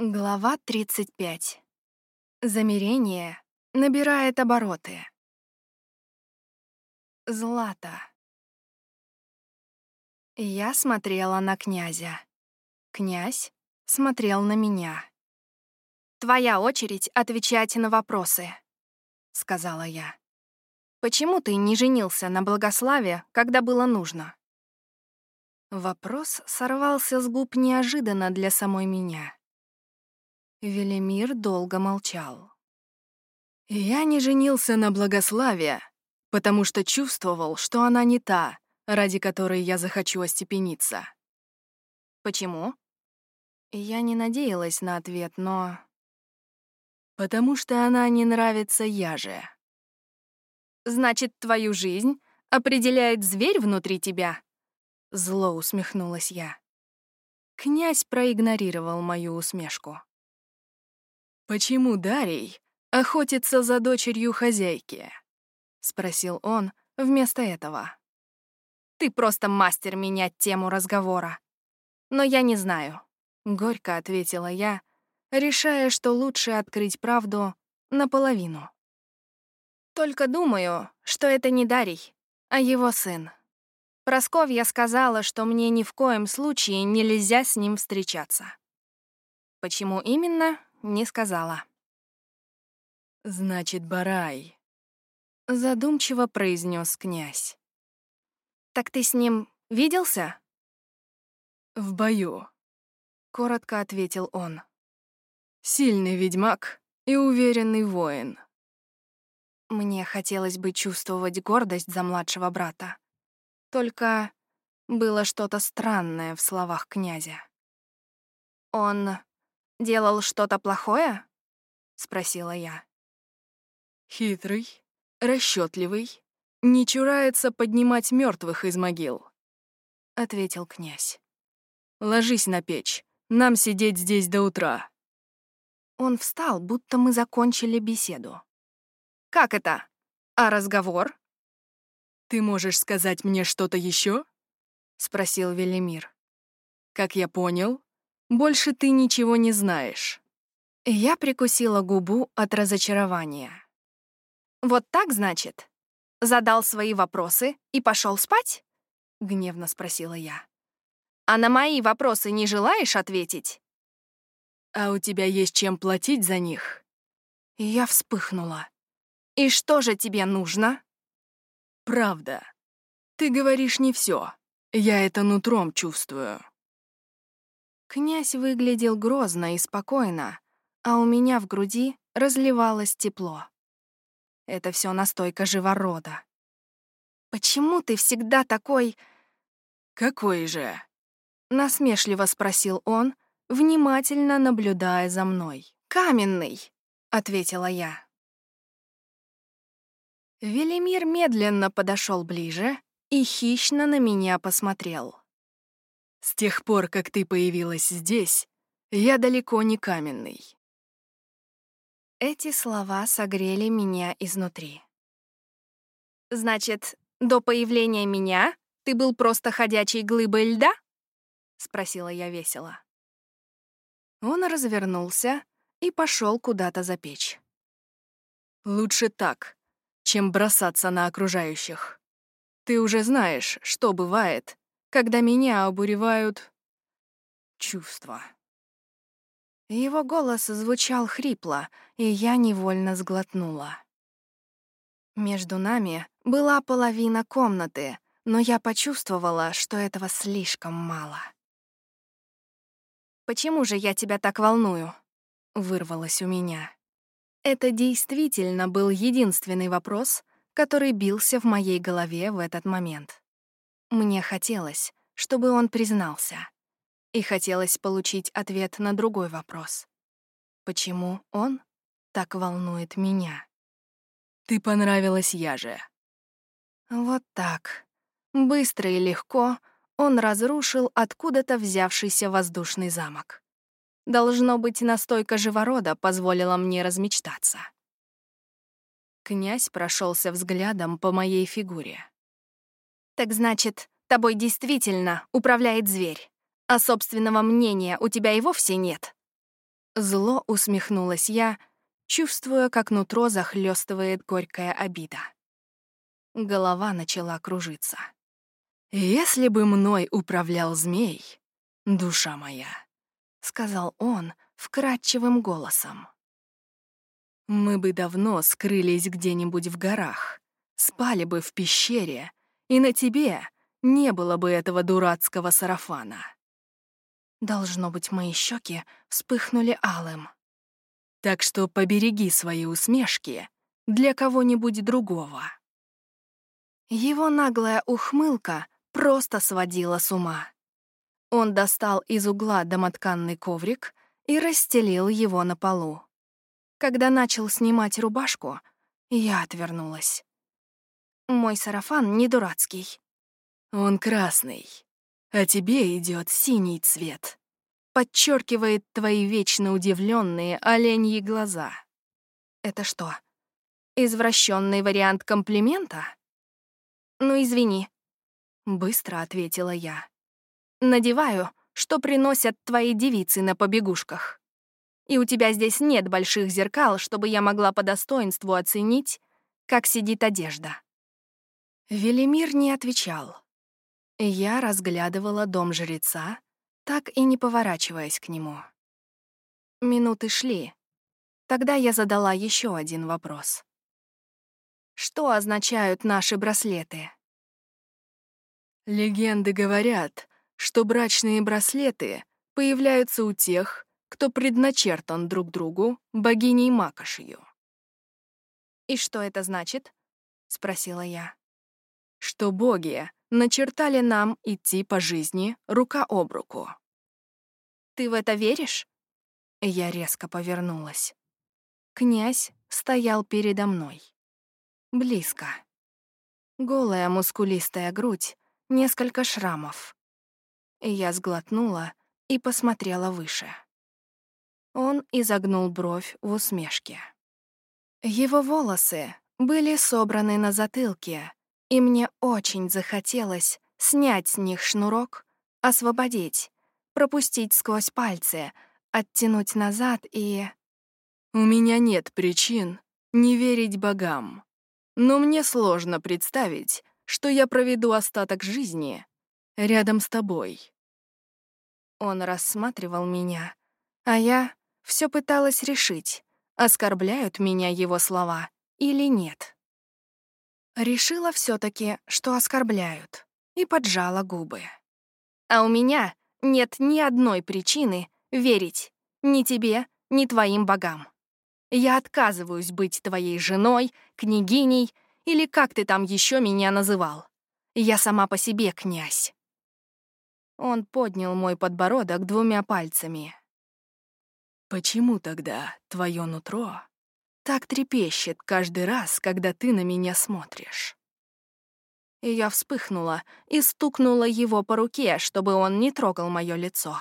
Глава 35. Замерение набирает обороты. Злата. Я смотрела на князя. Князь смотрел на меня. «Твоя очередь отвечать на вопросы», — сказала я. «Почему ты не женился на Благославе, когда было нужно?» Вопрос сорвался с губ неожиданно для самой меня. Велимир долго молчал. «Я не женился на Благославе, потому что чувствовал, что она не та, ради которой я захочу остепениться». «Почему?» Я не надеялась на ответ, но... «Потому что она не нравится яже». «Значит, твою жизнь определяет зверь внутри тебя?» Зло усмехнулась я. Князь проигнорировал мою усмешку. «Почему Дарий охотится за дочерью хозяйки?» — спросил он вместо этого. «Ты просто мастер менять тему разговора. Но я не знаю», — горько ответила я, решая, что лучше открыть правду наполовину. «Только думаю, что это не Дарий, а его сын. Просковья сказала, что мне ни в коем случае нельзя с ним встречаться. Почему именно, не сказала. «Значит, Барай», — задумчиво произнес князь. «Так ты с ним виделся?» «В бою», — коротко ответил он. «Сильный ведьмак и уверенный воин». Мне хотелось бы чувствовать гордость за младшего брата. Только было что-то странное в словах князя. Он делал что-то плохое?» — спросила я. «Хитрый, расчетливый, не чурается поднимать мертвых из могил», — ответил князь. «Ложись на печь, нам сидеть здесь до утра». Он встал, будто мы закончили беседу. «Как это? А разговор?» «Ты можешь сказать мне что-то еще? спросил Велимир. «Как я понял, больше ты ничего не знаешь». Я прикусила губу от разочарования. «Вот так, значит? Задал свои вопросы и пошел спать?» — гневно спросила я. «А на мои вопросы не желаешь ответить?» «А у тебя есть чем платить за них?» Я вспыхнула. «И что же тебе нужно?» «Правда. Ты говоришь не все. Я это нутром чувствую». Князь выглядел грозно и спокойно, а у меня в груди разливалось тепло. Это все настойка живорода. «Почему ты всегда такой...» «Какой же?» — насмешливо спросил он, внимательно наблюдая за мной. «Каменный», — ответила я. Велимир медленно подошел ближе и хищно на меня посмотрел. С тех пор, как ты появилась здесь, я далеко не каменный. Эти слова согрели меня изнутри. «Значит, до появления меня ты был просто ходячей глыбой льда?» — спросила я весело. Он развернулся и пошел куда-то за печь. «Лучше так, чем бросаться на окружающих. Ты уже знаешь, что бывает, когда меня обуревают чувства. Его голос звучал хрипло, и я невольно сглотнула. Между нами была половина комнаты, но я почувствовала, что этого слишком мало. «Почему же я тебя так волную?» — вырвалось у меня. Это действительно был единственный вопрос, который бился в моей голове в этот момент. Мне хотелось, чтобы он признался. И хотелось получить ответ на другой вопрос. Почему он так волнует меня? «Ты понравилась я же». Вот так. Быстро и легко он разрушил откуда-то взявшийся воздушный замок. Должно быть, настойка живорода позволила мне размечтаться. Князь прошелся взглядом по моей фигуре. «Так значит, тобой действительно управляет зверь, а собственного мнения у тебя и вовсе нет?» Зло усмехнулась я, чувствуя, как нутро захлестывает горькая обида. Голова начала кружиться. «Если бы мной управлял змей, душа моя», — сказал он вкрадчивым голосом. «Мы бы давно скрылись где-нибудь в горах, спали бы в пещере, и на тебе не было бы этого дурацкого сарафана». Должно быть, мои щеки вспыхнули алым. Так что побереги свои усмешки для кого-нибудь другого. Его наглая ухмылка просто сводила с ума. Он достал из угла домотканный коврик и расстелил его на полу. Когда начал снимать рубашку, я отвернулась. Мой сарафан не дурацкий. Он красный, а тебе идет синий цвет. Подчеркивает твои вечно удивленные оленьи глаза. Это что, извращенный вариант комплимента? Ну, извини. Быстро ответила я. Надеваю, что приносят твои девицы на побегушках. И у тебя здесь нет больших зеркал, чтобы я могла по достоинству оценить, как сидит одежда. Велимир не отвечал. Я разглядывала дом жреца, так и не поворачиваясь к нему. Минуты шли. Тогда я задала еще один вопрос. Что означают наши браслеты? Легенды говорят, что брачные браслеты появляются у тех, кто предначертан друг другу богиней Макошью. «И что это значит?» — спросила я. «Что боги начертали нам идти по жизни рука об руку. «Ты в это веришь?» Я резко повернулась. Князь стоял передо мной. Близко. Голая мускулистая грудь, несколько шрамов. Я сглотнула и посмотрела выше. Он изогнул бровь в усмешке. Его волосы были собраны на затылке, и мне очень захотелось снять с них шнурок, освободить, пропустить сквозь пальцы, оттянуть назад и... У меня нет причин не верить богам. Но мне сложно представить, что я проведу остаток жизни рядом с тобой. Он рассматривал меня, а я все пыталась решить, оскорбляют меня его слова или нет. Решила все таки что оскорбляют, и поджала губы. А у меня нет ни одной причины верить ни тебе, ни твоим богам. Я отказываюсь быть твоей женой, княгиней или как ты там еще меня называл. Я сама по себе князь. Он поднял мой подбородок двумя пальцами. «Почему тогда твое нутро так трепещет каждый раз, когда ты на меня смотришь. И я вспыхнула и стукнула его по руке, чтобы он не трогал мое лицо.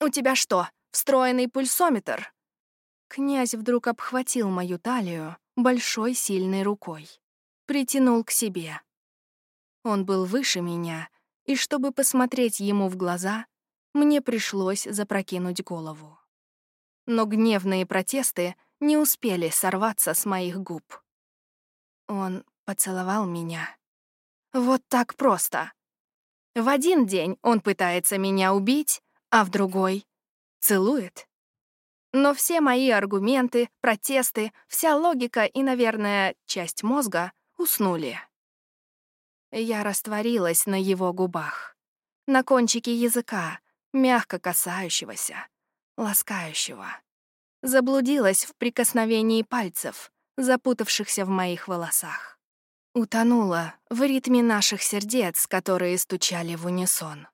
«У тебя что, встроенный пульсометр?» Князь вдруг обхватил мою талию большой сильной рукой. Притянул к себе. Он был выше меня, и чтобы посмотреть ему в глаза, мне пришлось запрокинуть голову. Но гневные протесты не успели сорваться с моих губ. Он поцеловал меня. Вот так просто. В один день он пытается меня убить, а в другой — целует. Но все мои аргументы, протесты, вся логика и, наверное, часть мозга уснули. Я растворилась на его губах, на кончике языка, мягко касающегося, ласкающего заблудилась в прикосновении пальцев, запутавшихся в моих волосах. Утонула в ритме наших сердец, которые стучали в унисон.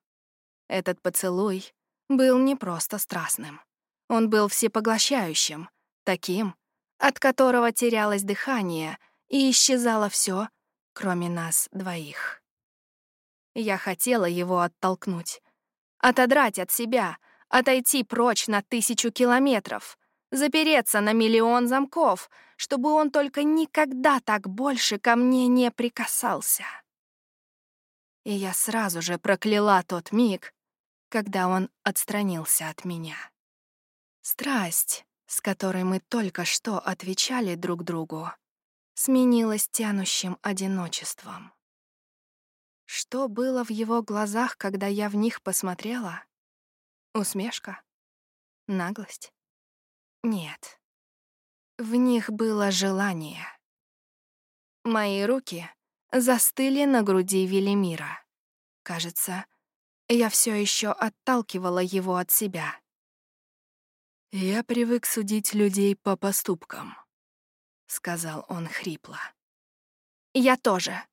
Этот поцелуй был не просто страстным. Он был всепоглощающим, таким, от которого терялось дыхание и исчезало все, кроме нас двоих. Я хотела его оттолкнуть, отодрать от себя, отойти прочь на тысячу километров, запереться на миллион замков, чтобы он только никогда так больше ко мне не прикасался. И я сразу же прокляла тот миг, когда он отстранился от меня. Страсть, с которой мы только что отвечали друг другу, сменилась тянущим одиночеством. Что было в его глазах, когда я в них посмотрела? Усмешка? Наглость? Нет. В них было желание. Мои руки застыли на груди Велимира. Кажется, я все еще отталкивала его от себя. «Я привык судить людей по поступкам», — сказал он хрипло. «Я тоже.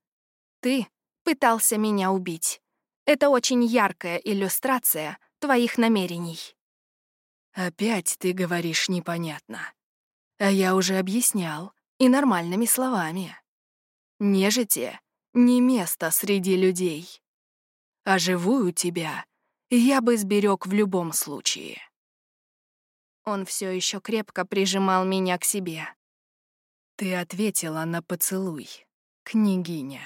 Ты пытался меня убить. Это очень яркая иллюстрация твоих намерений». «Опять ты говоришь непонятно. А я уже объяснял, и нормальными словами. Нежити — не место среди людей. А живую тебя я бы сберег в любом случае». Он все еще крепко прижимал меня к себе. «Ты ответила на поцелуй, княгиня».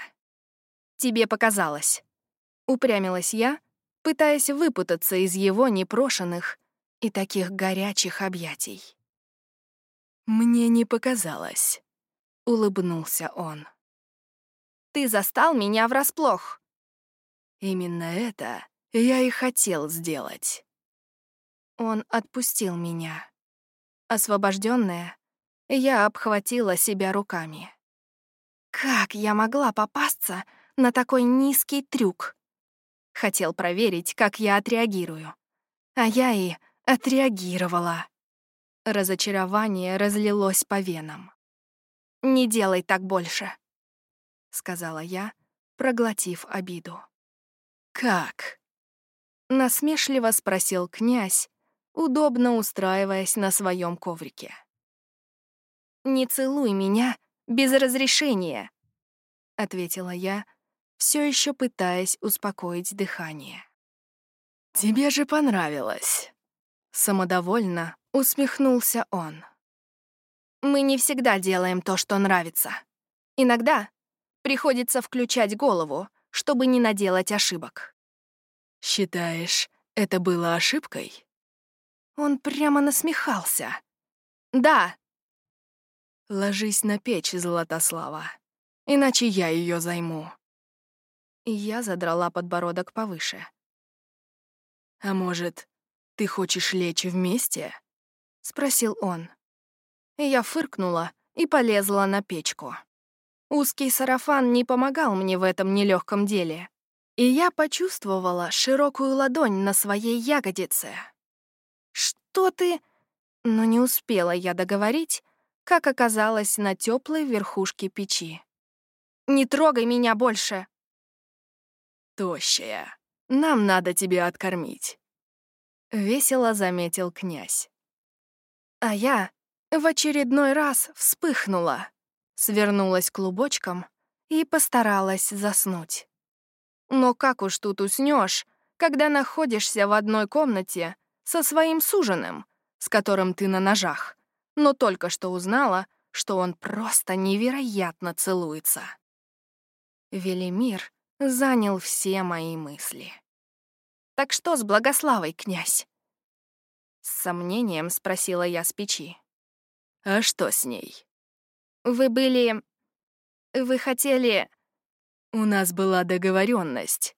«Тебе показалось». Упрямилась я, пытаясь выпутаться из его непрошенных и таких горячих объятий. «Мне не показалось», — улыбнулся он. «Ты застал меня врасплох». «Именно это я и хотел сделать». Он отпустил меня. Освобожденная, я обхватила себя руками. Как я могла попасться на такой низкий трюк? Хотел проверить, как я отреагирую. А я и отреагировала. Разочарование разлилось по венам. «Не делай так больше», — сказала я, проглотив обиду. «Как?» — насмешливо спросил князь, удобно устраиваясь на своем коврике. «Не целуй меня без разрешения», — ответила я, все еще пытаясь успокоить дыхание. «Тебе же понравилось», — самодовольно усмехнулся он. «Мы не всегда делаем то, что нравится. Иногда приходится включать голову, чтобы не наделать ошибок». «Считаешь, это было ошибкой?» Он прямо насмехался. «Да». «Ложись на печь, Златослава, иначе я ее займу». И я задрала подбородок повыше. «А может, ты хочешь лечь вместе?» — спросил он. Я фыркнула и полезла на печку. Узкий сарафан не помогал мне в этом нелегком деле, и я почувствовала широкую ладонь на своей ягодице. «Что ты...» Но не успела я договорить, как оказалось на теплой верхушке печи. «Не трогай меня больше!» «Тощая, нам надо тебя откормить», — весело заметил князь. А я в очередной раз вспыхнула, свернулась клубочком и постаралась заснуть. Но как уж тут уснешь, когда находишься в одной комнате со своим суженым, с которым ты на ножах, но только что узнала, что он просто невероятно целуется. Велимир занял все мои мысли. «Так что с Благославой, князь?» С сомнением спросила я с печи. «А что с ней?» «Вы были... Вы хотели...» «У нас была договоренность.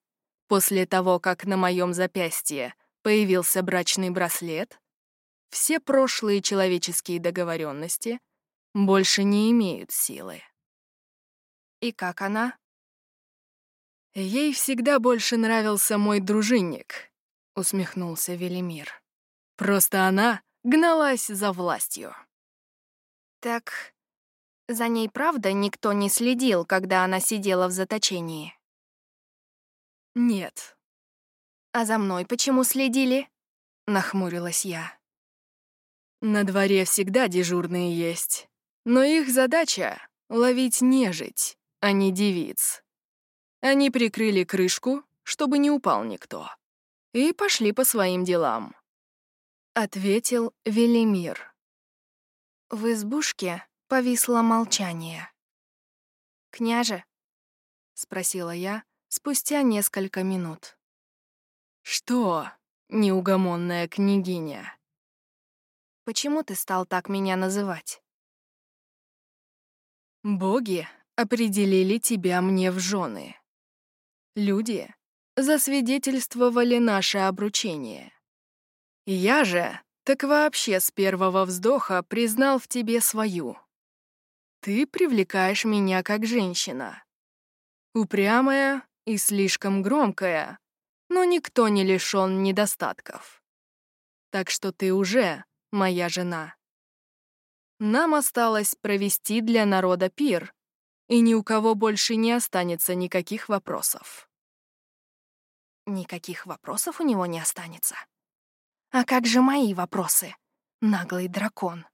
После того, как на моем запястье появился брачный браслет, все прошлые человеческие договоренности больше не имеют силы. И как она? Ей всегда больше нравился мой дружинник, усмехнулся Велимир. Просто она гналась за властью. Так за ней правда никто не следил, когда она сидела в заточении? Нет, «А за мной почему следили?» — нахмурилась я. «На дворе всегда дежурные есть, но их задача — ловить нежить, а не девиц. Они прикрыли крышку, чтобы не упал никто, и пошли по своим делам», — ответил Велимир. В избушке повисло молчание. «Княже?» — спросила я спустя несколько минут. «Что, неугомонная княгиня?» Почему ты стал так меня называть? Боги определили тебя мне в жены. Люди засвидетельствовали наше обручение. Я же так вообще с первого вздоха признал в тебе свою. Ты привлекаешь меня как женщина. Упрямая и слишком громкая, но никто не лишён недостатков. Так что ты уже моя жена. Нам осталось провести для народа пир, и ни у кого больше не останется никаких вопросов. Никаких вопросов у него не останется. А как же мои вопросы, наглый дракон?